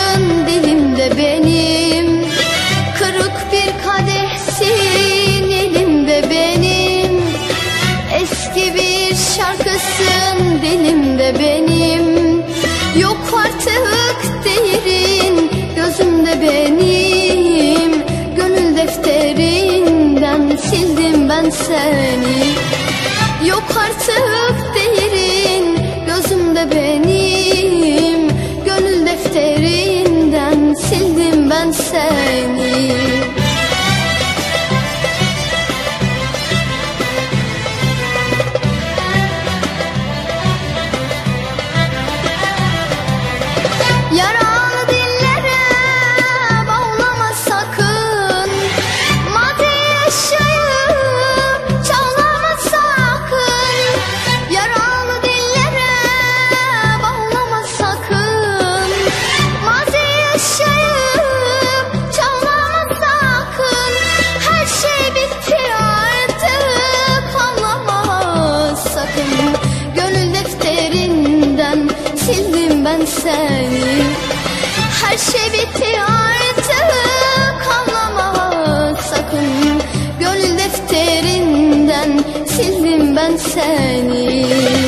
Yaşın dilimde benim. Kırık bir kadehsin elimde benim. Eski bir şarkısın dilimde benim. Yok artık değerin gözümde benim. Gönül defterinden sildim ben seni. Yok artık değerin gözümde benim. Seni Her şey bitti artık ağlama sakın. Gönül defterinden sildim ben seni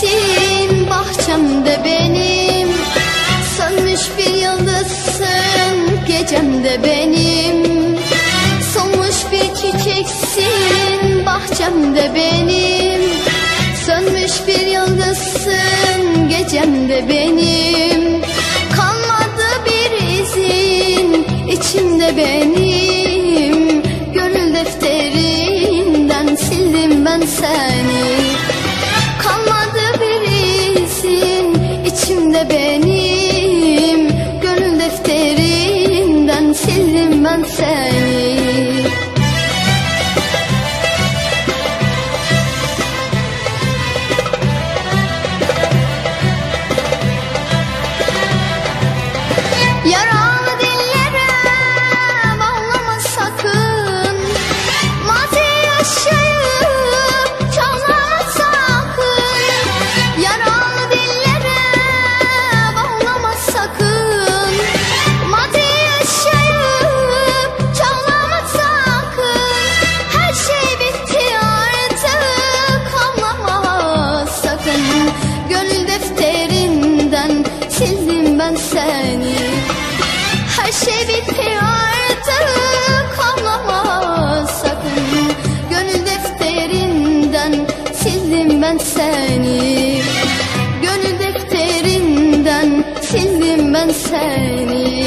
çiçeksin bahçemde benim. Sönmüş bir yıldızsın gecemde benim. Solmuş bir çiçeksin bahçemde benim. Sönmüş bir yıldızsın gecemde benim. Kalmadı bir izin içimde benim. Gönül defterinden sildim ben seni sildim ben seni. Her şey bitti artık ağlama sakın Gönül defterinden sildim ben seni. Gönül defterinden sildim ben seni